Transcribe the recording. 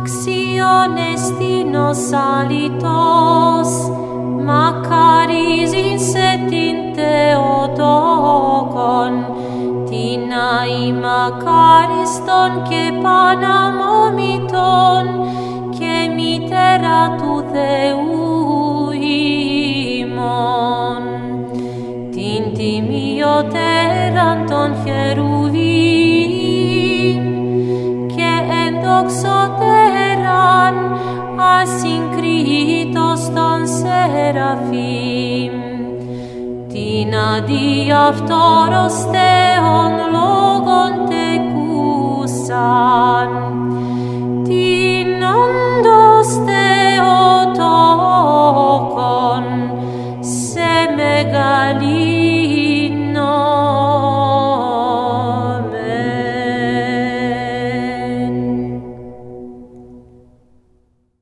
actiones dinos alitos, macaris in setin Theotokon, tina macaris ton que panam omiton, que mitera tu Theuimon. Tinti mio terran ton cheruvim, que endoxoteran Σεραφείμ την αντί αυτορωστέων λόγων τεκούσαν την όντως θεοτόκον σε μεγαλύτερη